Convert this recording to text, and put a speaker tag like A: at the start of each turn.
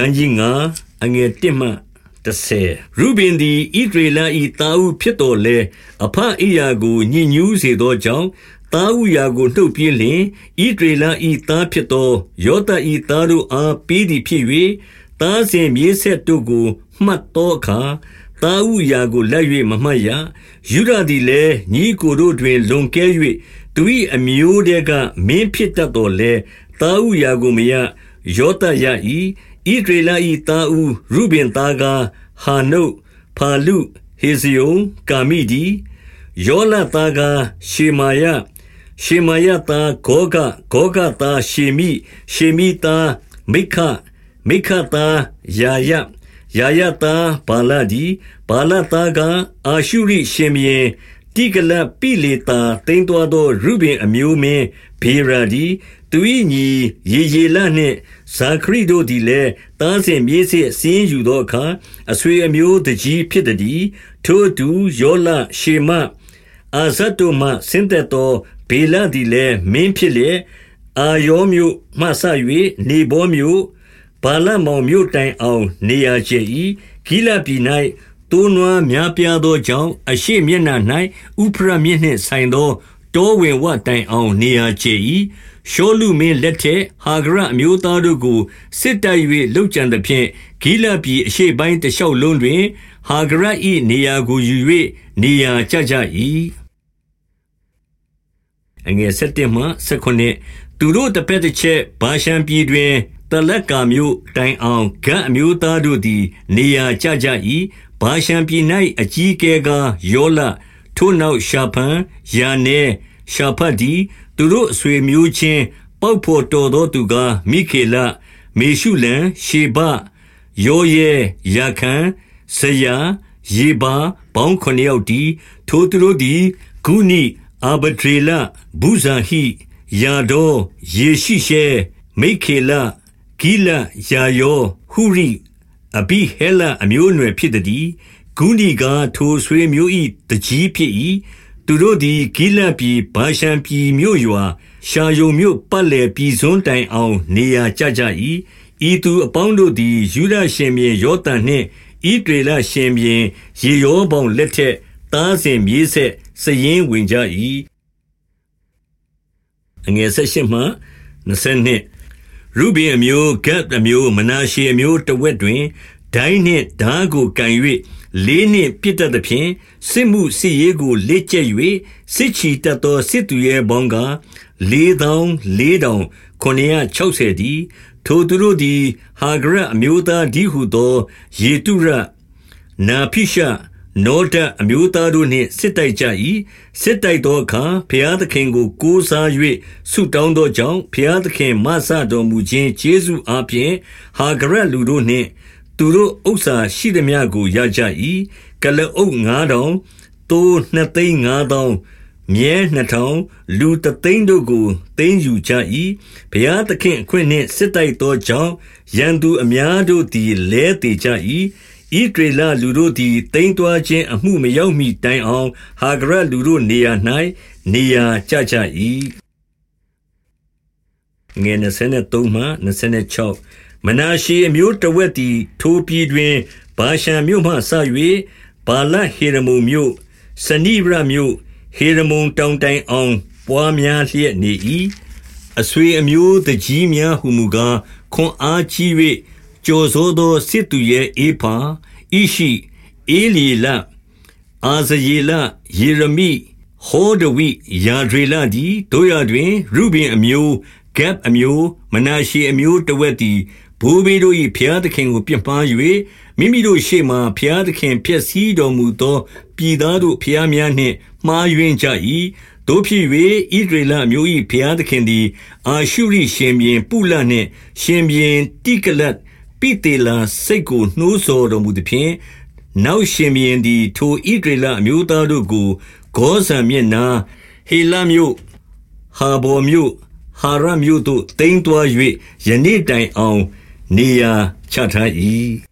A: ခန်းကြီး9အငယ်1မှ30ရုဘင်သည်ဣဒရေလ၏တာဟုဖြစ်တော်လဲအဖအိယာကိုညှဉ်းညူးစေသောကြောင့်တာဟုရာကိုနှုတ်ပြင်းလျင်ဣဒရေလ၏တာဖြစ်သောယောသ၏တာတို့အားပေးသည်ဖြစ်၍တာစဉ်မြေးဆက်တို့ကိုမှတ်သောအခါတာဟုရာကိုလက်၍မမှတ်ရယူရသည်လည်းညီကိုတို့တွင်လွန်ကဲ၍သူ၏အမျိုးတဲကမင်းဖြစ်တတ်တော်လဲတာဟုရာကိုမရယောသရ၏ ဣဒရေလ၏သားဦးရုဘင်သားကားဟာနုတ်ဖာလုဟေဇယုံကာမိဒီယောလသားကားရှေမာယရှေမာယသားဂောဂဂောဂသားရှေမိရှေမိသားမိခမိခသားယာယယာယသားဘာလဒီဘာလသားကအာရှုရိရှင်မြေ တိကလပိလေတာတင်တော်သောရုဘင်အမျိုးမင်းဘေရာဒီသူ၏ညီယေယေလနှင့်ဇာခရိတို့သည်လည်းတားစဉ်မြေးစစ်စင်းယူသောအခါအဆွေအမျိုးတကြီးဖြစ်သည်ထိုသူယောလရှေမအာဇတ်တို့မှဆင်းသက်သောဘေလသည်လည်းမင်းဖြစ်လျက်အာယောမြို့မှဆ၍နေဘောမြို့ဘာလမောင်မြို့တိုင်အောင်နေရာကျ၏ဂိလပြည်၌ တိုးနွားများပြားသောကြောင့် အရှိမျက်နှာ၌ဥဖရမြင့်နှင့်ဆိုင်သော တောဝင်ဝတိုင်အောင် နေရာကျ၏ရှောလုမင်းလက်ထက် ဟာဂရအမျိုးသားတို့ကို စစ်တိုက်၍လှုပ်ကြံသဖြင့် ဂိလပြည်အရှိပိုင်းတလျှောက်လုံးတွင် ဟာဂရ၏နေရာကိုယူ၍နေရာကျကြ၏အငယ်7မှ19သူတို့တပည့်တစ်ချက်ဘာရှံပြည်တွင် တလက်ကာမျိုးတိုင်အောင်ဂတ်အမျိုးသားတို့သည် နေရာကျကြ၏ဘာရှံပြည်၌အကြီးကဲကားယောလထိုနောက်ရှာဖန်ယာနေရှာဖတ်ဒီသူတို့အဆွေမျိုးချင်းပေါက်ဖို့တော်သောသူကမိခေလမေရှုလံရှေဘယောယေယာခံဆရာယေဘာဘောင်းခုနှစ်ယောက်ဒီထိုသူတို့သည်ဂုနိအာဘဒရေလဘူဇာဟိယာဒောယေရှိရှေမိခေလ ဂိလယာယောဟုရိအဘိဟဲလအမျိုးအနွယ်ဖြစ်သည်ဂုဏီကထိုဆွေမျိုး၏တကြီးဖြစ်၏သူတို့သည်ဂိလပြည်ဘာရှံပြည်မြို့ရွာရှာယုံမြို့ပတ်လည်ပြည်စွန်းတိုင်အောင် နေရာကျကြ၏ဤသူအပေါင်းတို့သည်ယူဒရှင်မြေယောတန်နှင့်ဤဒေလရှင်မြေရေရောပေါင်လက်ထက်သားစဉ်မြေးဆက်စရင်ဝင်ကြ၏အငယ်ဆက်ရှိမှ20နှစ် ရုဘင်အမျိုးဂတ်အမျိုးမနာရှေအမျိုးတဝက်တွင်ဒိုင်းနှင့်ဓာကိုကန်၍လေးနှင့်ပြစ်တတ်သဖြင့်စစ်မှုစစ်ရေးကိုလက်ကျက်၍စစ်ချီတတ်သောစစ်သူရဲ့ဘောင်းကလေးတောင်လေးတောင်960ဒီထိုသူတို့သည်ဟာဂရအမျိုးသားဒီဟုသောယေတုရနာဖိရှ နောဒအမျိုးသားတို့နှင့်စစ်တိုက်ကြ၏စစ်တိုက်သောအခါဘုရားသခင်ကိုကိုးစား၍ဆုတောင်းသောကြောင့်ဘုရားသခင်မဆတော်မူခြင်းကျေးဇူးအပြင်ဟာဂရလူတို့နှင့် သူတို့ဥစ္စာရှိသမျှကိုရကြ၏ကလအုပ်9000တိုး2သိန်း9000မြဲ2000လူတသိန်းတို့ကိုသိမ်းယူကြ၏ဘုရားသခင်အခွင့်နှင့်စစ်တိုက်သောကြောင့်ရန်သူအများတို့သည်လဲသေးကြ၏ ဣဒရေလလူတို့သည်တိမ်သွာခြင်းအမှုမရောက်မီတိုင်အောင် ဟာဂရလူတို့နေရာ၌နေရာကျကြ၏ငယ်23မှ26မနာရှေအမျိုးတဝက်သည်ထိုပြည်တွင်ဘာရှံမြို့မှဆ၍ဘာလဟေရမုန်မြို့စနိရမြို့ဟေရမုန်တောင်တိုင်အောင် ပွားများလျက်နေ၏အဆွေအမျိုးတကြီးများဟုမူကားခွန်အားကြီး၍ ကြော်စိုးသောစစ်သူရဲ့အေဖာဣရှိအေလီလအာဇယေလယေရမိဟောဒဝိယာဒရေလဒီတို့ရတွင်ရုဘင်အမျိုးဂက်အမျိုးမနာရှေအမျိုးတဝက်သည်ဘိုးဘေးတို့၏ဘုရားသခင်ကိုပြစ်မှား၍မိမိတို့ရှေ့မှဘုရားသခင်ဖျက်ဆီးတော်မူသောပြည်သားတို့ဘုရားများနှင့်မှားယွင်းကြ၏တို့ဖြစ်၍ဣဒရေလမျိုး၏ဘုရားသခင်သည်အာရှုရိရှင်ဘင်ပုလနှင့်ရှင်ဘင်တိကလတ် ပိတေလာစိတ်ကိုနှိုးဆော်တော်မူသည်ဖြင့်နောက်ရှင်ဘင်သည်ထိုဣဒရေလအမျိုးသားတို့ကိုဂောဇံမျက်နာဟေလမြို့ဟာဘော်မြို့ဟာရမြို့သို့တိမ်းသွား၍ယနေ့တိုင်အောင် နေရာချထား၏